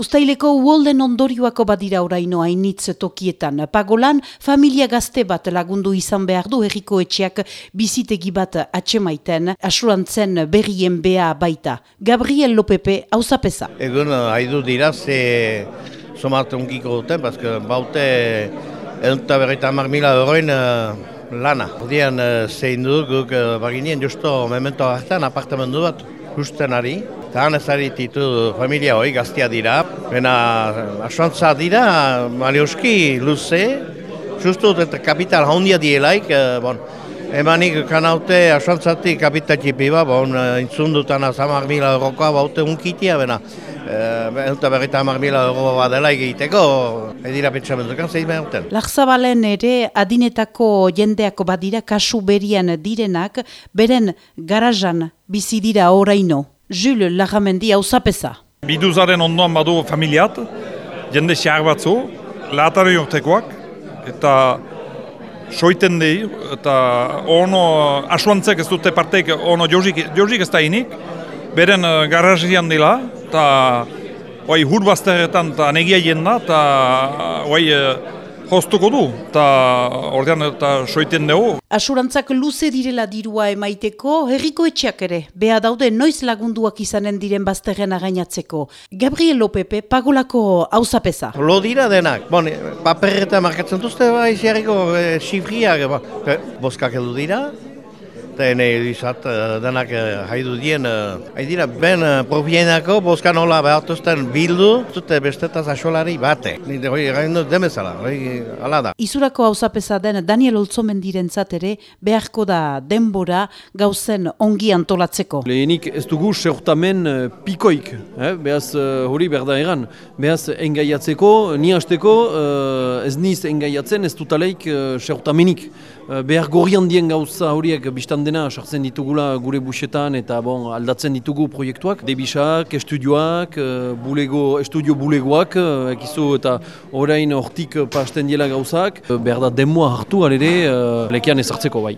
Uztaileko uolden ondorioako badira oraino hainitz tokietan. Pagolan, familia gazte bat lagundu izan behar du herriko etxeak bizitegi bat atxemaiten, asurantzen berrien bea baita. Gabriel Lopepe, hauzapeza. Egun, haidu dira, ze somarte unkiko duten, bazka baute edunta berreita hamar mila euroen uh, lana. Ordean, uh, zein du guk uh, baginien justo memento hartan apartamendu bat justen ari. Eta han titu familia hoi gaztia dira. Bena asuantza dira, malioski luze, justu eta kapital handia dielaik, uh, bon, Emanik kanaute asuantzatik kapitatxipi ba, bon, intzundutan azamar mila eurokoa baute unkitia, bena, Eta berreta hamar mila euro bat dela egiteko, edira pentsamentukan zein behar duten. Larzabalen ere adinetako jendeako badira kasu berian direnak, beren garazan bizi dira oraino. Jules Lagamendi hau zapesa. Biduzaren ondoan badu familiat, jende xar batzu, lahatari urtekoak, eta soiten di, eta ono asuantzek ez dute parteik ono jozik, jozik ez da inik, beren uh, garazian dila, eta bai, hurbazteretan eta negia jenda, eta bai, hostuko du, eta ordean eta soiten dugu. Asurantzak luze direla dirua emaiteko, herriko etxeak ere, beha daude noiz lagunduak izanen diren bazterren againatzeko. Gabriel Lopepe, pagolako hauzapeza. Lo dira denak, bon, paperreta markatzen duzte, bai, ziarriko e, xifriak, ba, boskak edu dira, eta ene izat denak haidu dien. Hai dira, ben propienako boska nola behartuzten bildu, zute bestetaz asolari bate. Nide hori egin dut demezala, hori ala da. Izurako hauzapeza den Daniel Olzomen direntzat ere beharko da denbora gauzen ongi antolatzeko. Lehenik ez dugu seurtamen pikoik, eh? behaz hori berda egan. Behaz engaiatzeko, ni hasteko ez niz engaiatzen ez dutaleik seurtamenik. Behar gorrian dien gauza horiek biztan dena sartzen ditugula gure busetan eta bon, aldatzen ditugu proiektuak. Debisak, estudioak, bulego, estudio bulegoak, ekizu eta orain hortik pasten diela gauzak. Behar da demoa hartu alere lekean ezartzeko bai.